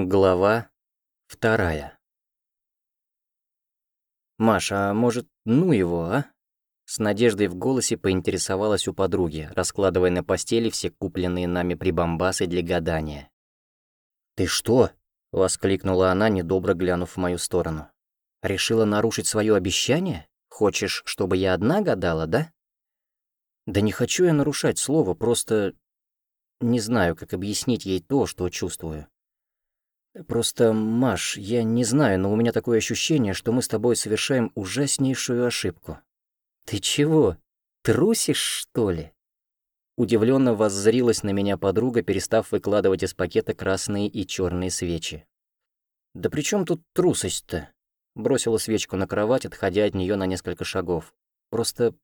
Глава вторая. «Маша, а может, ну его, а?» С надеждой в голосе поинтересовалась у подруги, раскладывая на постели все купленные нами прибамбасы для гадания. «Ты что?» — воскликнула она, недобро глянув в мою сторону. «Решила нарушить свое обещание? Хочешь, чтобы я одна гадала, да?» «Да не хочу я нарушать слово, просто не знаю, как объяснить ей то, что чувствую. Просто, Маш, я не знаю, но у меня такое ощущение, что мы с тобой совершаем ужаснейшую ошибку. Ты чего? Трусишь, что ли? Удивленно воззрилась на меня подруга, перестав выкладывать из пакета красные и черные свечи. «Да при чем тут трусость-то?» Бросила свечку на кровать, отходя от нее на несколько шагов. «Просто...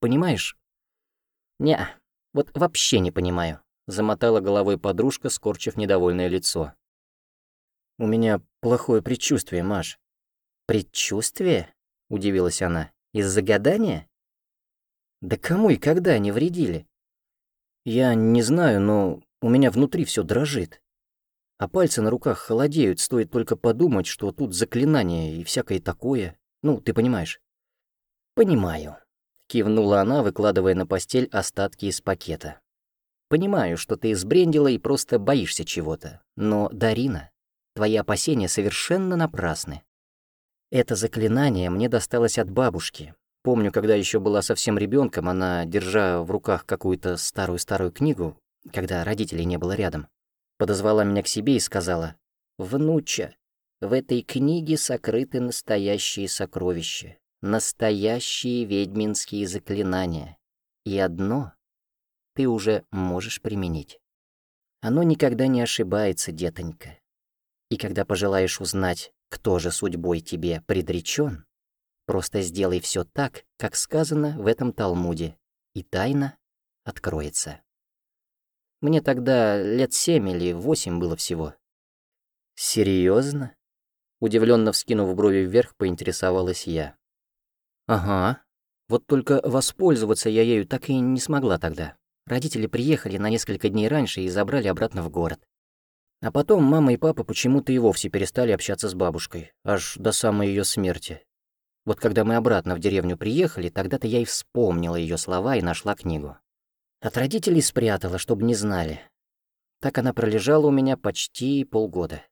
понимаешь?» «Не, вот вообще не понимаю», — замотала головой подружка, скорчив недовольное лицо. «У меня плохое предчувствие, Маш». «Предчувствие?» — удивилась она. «Из-за гадания?» «Да кому и когда они вредили?» «Я не знаю, но у меня внутри все дрожит. А пальцы на руках холодеют, стоит только подумать, что тут заклинание и всякое такое. Ну, ты понимаешь?» «Понимаю», — кивнула она, выкладывая на постель остатки из пакета. «Понимаю, что ты сбрендила и просто боишься чего-то. Но, Дарина, Твои опасения совершенно напрасны. Это заклинание мне досталось от бабушки. Помню, когда еще была совсем ребенком, она, держа в руках какую-то старую-старую книгу, когда родителей не было рядом, подозвала меня к себе и сказала, «Внуча, в этой книге сокрыты настоящие сокровища, настоящие ведьминские заклинания. И одно ты уже можешь применить. Оно никогда не ошибается, детонька. И когда пожелаешь узнать, кто же судьбой тебе предречен, просто сделай все так, как сказано в этом Талмуде, и тайна откроется. Мне тогда лет семь или восемь было всего. Серьезно? Удивленно вскинув брови вверх, поинтересовалась я. Ага. Вот только воспользоваться я ею так и не смогла тогда. Родители приехали на несколько дней раньше и забрали обратно в город. А потом мама и папа почему-то и вовсе перестали общаться с бабушкой, аж до самой ее смерти. Вот когда мы обратно в деревню приехали, тогда-то я и вспомнила ее слова и нашла книгу. От родителей спрятала, чтобы не знали. Так она пролежала у меня почти полгода.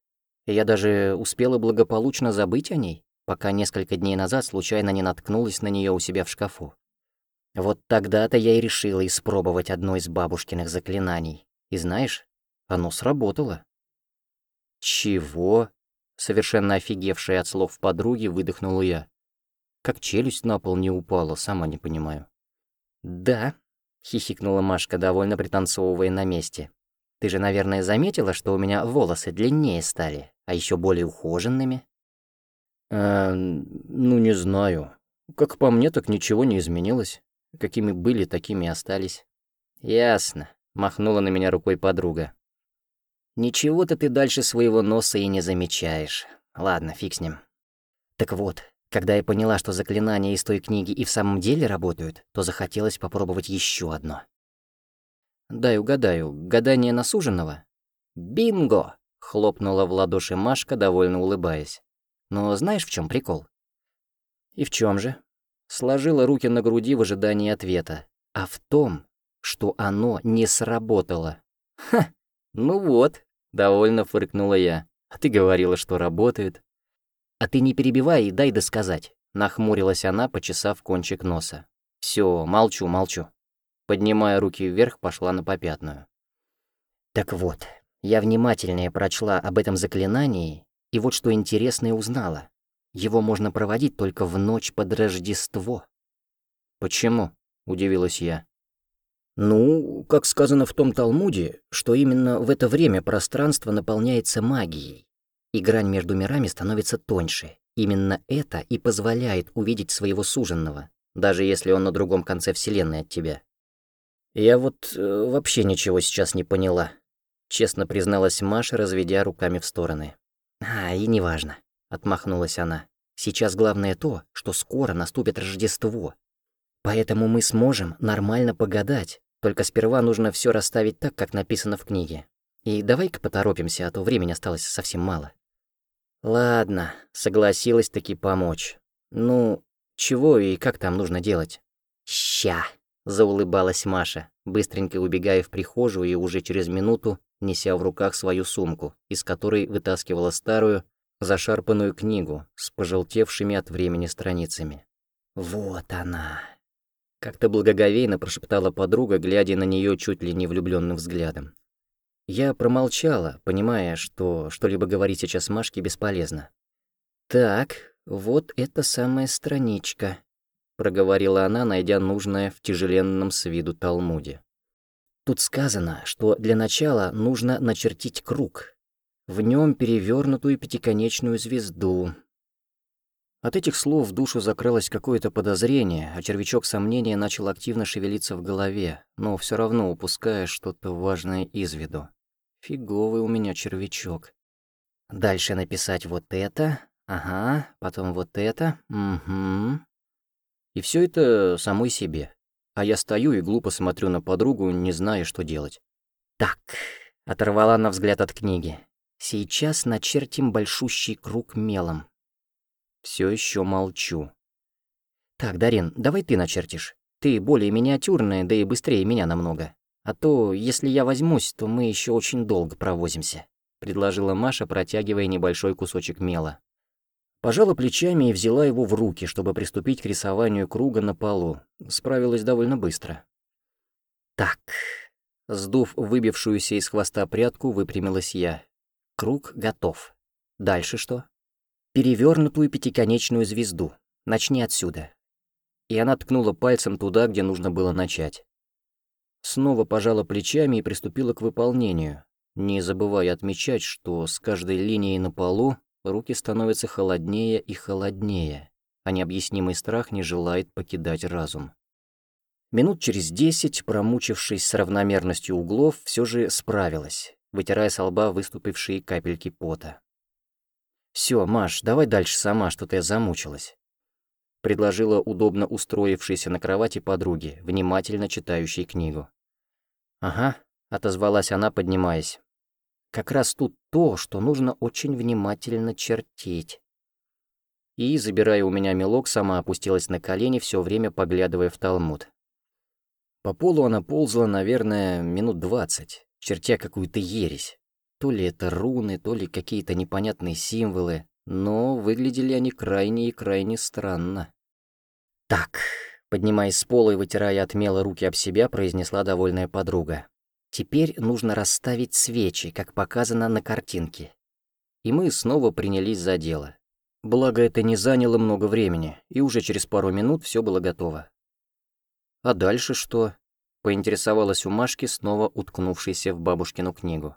И я даже успела благополучно забыть о ней, пока несколько дней назад случайно не наткнулась на нее у себя в шкафу. Вот тогда-то я и решила испробовать одно из бабушкиных заклинаний. И знаешь, оно сработало. «Чего?» — совершенно офигевшая от слов подруги, выдохнула я. Как челюсть на пол не упала, сама не понимаю. «Да», — хихикнула Машка, довольно пританцовывая на месте. «Ты же, наверное, заметила, что у меня волосы длиннее стали, а еще более ухоженными?» «Э, ну, не знаю. Как по мне, так ничего не изменилось. Какими были, такими и остались». «Ясно», — махнула на меня рукой подруга. Ничего-то ты дальше своего носа и не замечаешь. Ладно, фиг с ним. Так вот, когда я поняла, что заклинания из той книги и в самом деле работают, то захотелось попробовать еще одно. «Дай угадаю, гадание на суженого?» «Бинго!» — хлопнула в ладоши Машка, довольно улыбаясь. «Но знаешь, в чем прикол?» «И в чем же?» Сложила руки на груди в ожидании ответа. «А в том, что оно не сработало». «Ха! Ну вот, Довольно фыркнула я. А ты говорила, что работает. А ты не перебивай и дай досказать. Нахмурилась она, почесав кончик носа. Все, молчу, молчу. Поднимая руки вверх, пошла на попятную. Так вот, я внимательнее прочла об этом заклинании, и вот что интересное узнала. Его можно проводить только в ночь под Рождество. «Почему?» — удивилась я. Ну, как сказано в том Талмуде, что именно в это время пространство наполняется магией, и грань между мирами становится тоньше. Именно это и позволяет увидеть своего суженного, даже если он на другом конце Вселенной от тебя. Я вот э, вообще ничего сейчас не поняла, честно призналась Маша, разведя руками в стороны. А, и неважно, отмахнулась она. Сейчас главное то, что скоро наступит Рождество. Поэтому мы сможем нормально погадать, только сперва нужно все расставить так, как написано в книге. И давай-ка поторопимся, а то времени осталось совсем мало. Ладно, согласилась таки помочь. Ну, чего и как там нужно делать? Ща, заулыбалась Маша, быстренько убегая в прихожую и уже через минуту неся в руках свою сумку, из которой вытаскивала старую, зашарпанную книгу с пожелтевшими от времени страницами. «Вот она!» Как-то благоговейно прошептала подруга, глядя на нее чуть ли не влюбленным взглядом. Я промолчала, понимая, что что-либо говорить сейчас Машке бесполезно. «Так, вот эта самая страничка», — проговорила она, найдя нужное в тяжеленном с виду Талмуде. Тут сказано, что для начала нужно начертить круг, в нем перевернутую пятиконечную звезду. От этих слов в душу закрылось какое-то подозрение, а червячок сомнения начал активно шевелиться в голове, но все равно упуская что-то важное из виду. Фиговый у меня червячок. Дальше написать вот это, ага, потом вот это, угу. И все это самой себе. А я стою и глупо смотрю на подругу, не зная, что делать. Так, оторвала на взгляд от книги. Сейчас начертим большущий круг мелом. Все еще молчу. Так, Дарин, давай ты начертишь. Ты более миниатюрная, да и быстрее меня намного. А то, если я возьмусь, то мы еще очень долго провозимся», — предложила Маша, протягивая небольшой кусочек мела. Пожала плечами и взяла его в руки, чтобы приступить к рисованию круга на полу. Справилась довольно быстро. «Так...» Сдув выбившуюся из хвоста прядку, выпрямилась я. Круг готов. Дальше что? Перевернутую пятиконечную звезду. Начни отсюда. И она ткнула пальцем туда, где нужно было начать. Снова пожала плечами и приступила к выполнению, не забывая отмечать, что с каждой линией на полу руки становятся холоднее и холоднее, а необъяснимый страх не желает покидать разум. Минут через десять, промучившись с равномерностью углов, все же справилась, вытирая с лба выступившие капельки пота. Все, Маш, давай дальше сама, что-то я замучилась», — предложила удобно устроившейся на кровати подруги, внимательно читающей книгу. «Ага», — отозвалась она, поднимаясь. Как раз тут то, что нужно очень внимательно чертить. И, забирая у меня мелок, сама опустилась на колени, все время поглядывая в талмуд. По полу она ползала, наверное, минут двадцать, чертя какую-то ересь. То ли это руны, то ли какие-то непонятные символы, но выглядели они крайне и крайне странно. «Так», поднимаясь с пола и вытирая от мела руки об себя, произнесла довольная подруга. Теперь нужно расставить свечи, как показано на картинке. И мы снова принялись за дело. Благо, это не заняло много времени, и уже через пару минут все было готово. «А дальше что?» — поинтересовалась у Машки, снова уткнувшейся в бабушкину книгу.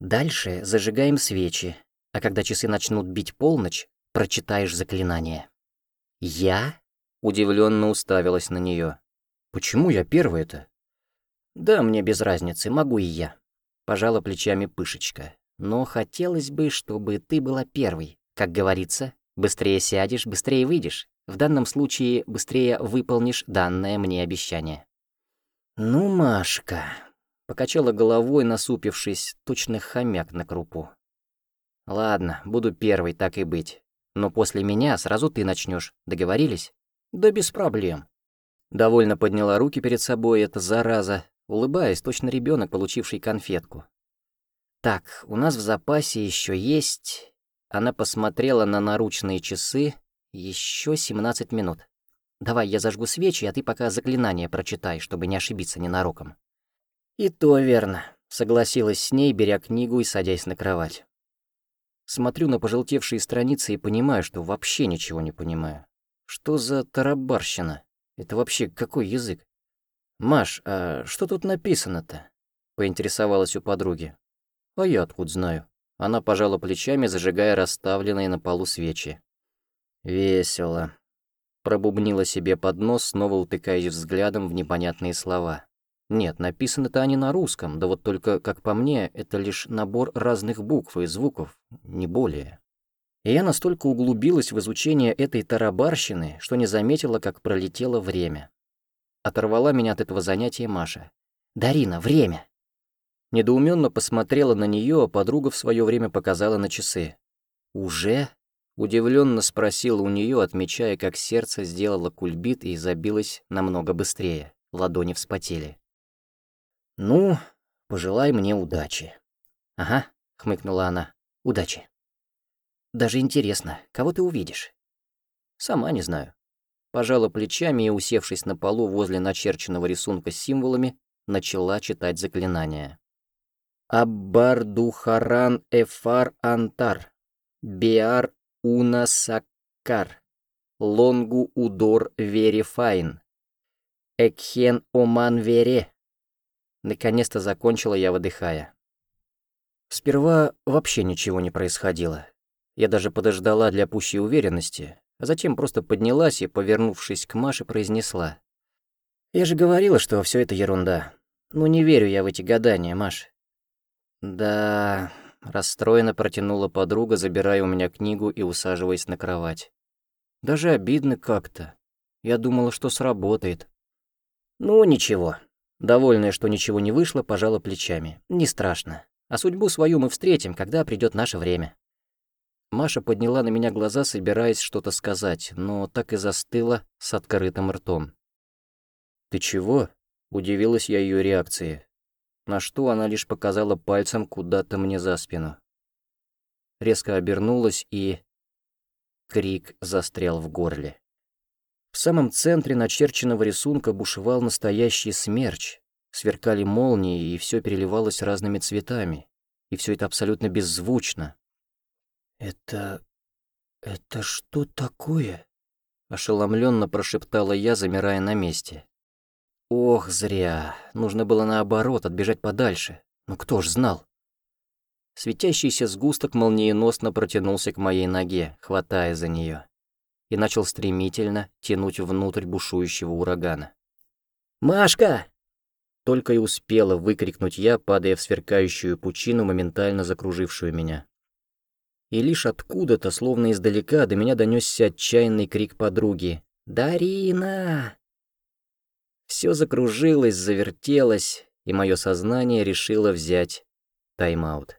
«Дальше зажигаем свечи, а когда часы начнут бить полночь, прочитаешь заклинание». «Я?» — удивленно уставилась на нее. «Почему я первый-то?» «Да, мне без разницы, могу и я», — пожала плечами Пышечка. «Но хотелось бы, чтобы ты была первой. Как говорится, быстрее сядешь, быстрее выйдешь. В данном случае быстрее выполнишь данное мне обещание». «Ну, Машка», — покачала головой, насупившись, точно хомяк на крупу. «Ладно, буду первой, так и быть. Но после меня сразу ты начнешь. Договорились?» «Да без проблем». Довольно подняла руки перед собой эта зараза, улыбаясь, точно ребенок, получивший конфетку. «Так, у нас в запасе еще есть...» Она посмотрела на наручные часы. Еще 17 минут. «Давай я зажгу свечи, а ты пока заклинание прочитай, чтобы не ошибиться ненароком». «И то верно», — согласилась с ней, беря книгу и садясь на кровать. Смотрю на пожелтевшие страницы и понимаю, что вообще ничего не понимаю. Что за тарабарщина? Это вообще какой язык? «Маш, а что тут написано-то?» — поинтересовалась у подруги. «А я откуда знаю?» Она пожала плечами, зажигая расставленные на полу свечи. «Весело», — пробубнила себе под нос, снова утыкаясь взглядом в непонятные слова. «Нет, написано-то они на русском, да вот только, как по мне, это лишь набор разных букв и звуков, не более». И я настолько углубилась в изучение этой тарабарщины, что не заметила, как пролетело время. Оторвала меня от этого занятия Маша. «Дарина, время!» Недоуменно посмотрела на нее, а подруга в свое время показала на часы. «Уже?» — удивленно спросила у нее, отмечая, как сердце сделало кульбит и забилось намного быстрее. Ладони вспотели. «Ну, пожелай мне удачи». «Ага», — хмыкнула она, — «удачи». «Даже интересно, кого ты увидишь?» «Сама не знаю». Пожала плечами и, усевшись на полу возле начерченного рисунка с символами, начала читать заклинание. Аббардухаран Эфар Антар, Биар Унасаккар, Лонгу Удор Верифайн, Экхен Оман Вере. Наконец-то закончила я, выдыхая. Сперва вообще ничего не происходило. Я даже подождала для пущей уверенности, а затем просто поднялась и, повернувшись к Маше, произнесла. «Я же говорила, что все это ерунда. Ну не верю я в эти гадания, Маш. «Да...» — расстроенно протянула подруга, забирая у меня книгу и усаживаясь на кровать. «Даже обидно как-то. Я думала, что сработает». «Ну, ничего». Довольная, что ничего не вышло, пожала плечами. «Не страшно. А судьбу свою мы встретим, когда придет наше время». Маша подняла на меня глаза, собираясь что-то сказать, но так и застыла с открытым ртом. «Ты чего?» — удивилась я ее реакции на что она лишь показала пальцем куда-то мне за спину. Резко обернулась и... Крик застрял в горле. В самом центре начерченного рисунка бушевал настоящий смерч. Сверкали молнии, и все переливалось разными цветами. И все это абсолютно беззвучно. «Это... это что такое?» Ошеломленно прошептала я, замирая на месте. Ох, зря. Нужно было наоборот, отбежать подальше. Ну кто ж знал? Светящийся сгусток молниеносно протянулся к моей ноге, хватая за нее, и начал стремительно тянуть внутрь бушующего урагана. «Машка!» Только и успела выкрикнуть я, падая в сверкающую пучину, моментально закружившую меня. И лишь откуда-то, словно издалека, до меня донесся отчаянный крик подруги. «Дарина!» Все закружилось, завертелось, и мое сознание решило взять тайм-аут.